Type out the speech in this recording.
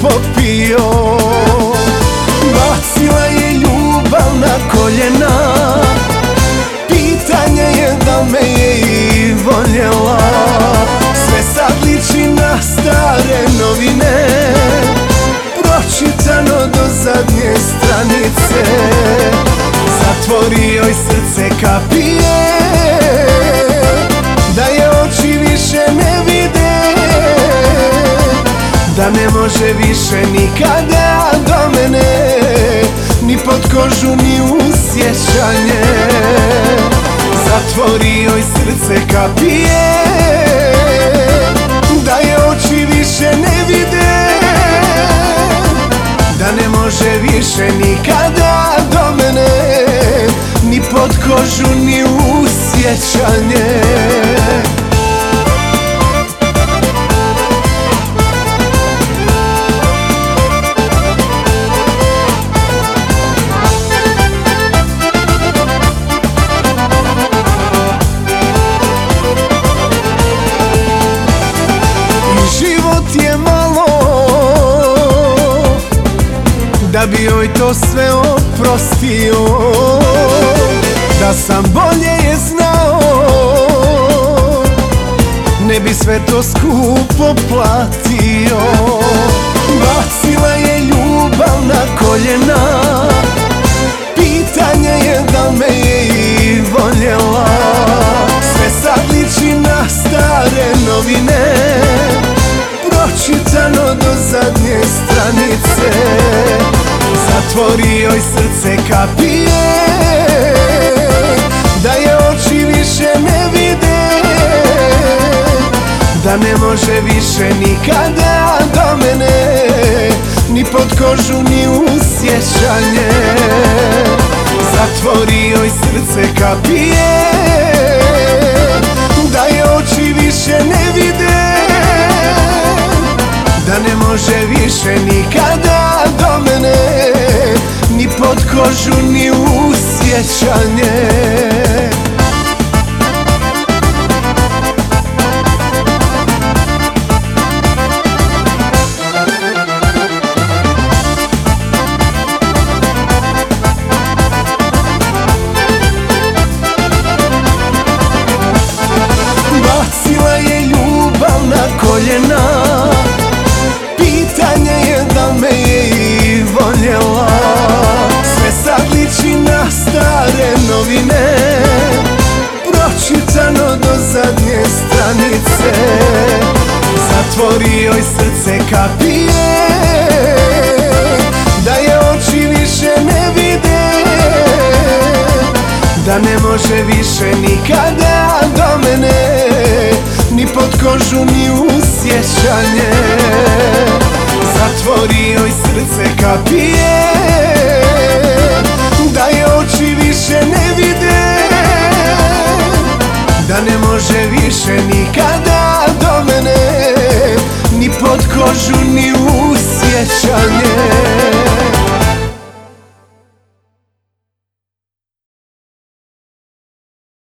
popio. Bacila je ljubav na koljena. Pitanje je da me je i voljela. Sve sad liči na stare novine Pročitano do zadnje stranice. Zatvori joj srce kapije Da ne može više nikada do mene Ni pod kožu ni u sjećanje. Zatvori joj srce kapije Da je oči više ne vide. Da ne može više nikada do mene Ni pod kožu ni u sjećanje Da bi joj to sve oprostio. Da sam bolje je znao Ne bi sve to skupo platio Zatvori joj srce kapije. Da je oči više ne vide Da ne može više nikada do mene Ni pod kožu ni u sjećanje. Zatvori joj srce kapije. Da je oči više ne vide Da ne može više nikada kožu ni u sjećanje Zatvori joj srce kapije Da je oči više ne vide Da ne može više nikada do mene Ni pod kožu ni u sjećanje. Srce kapije Da je oči više ne vide Da ne može više nikada pod kožu ni u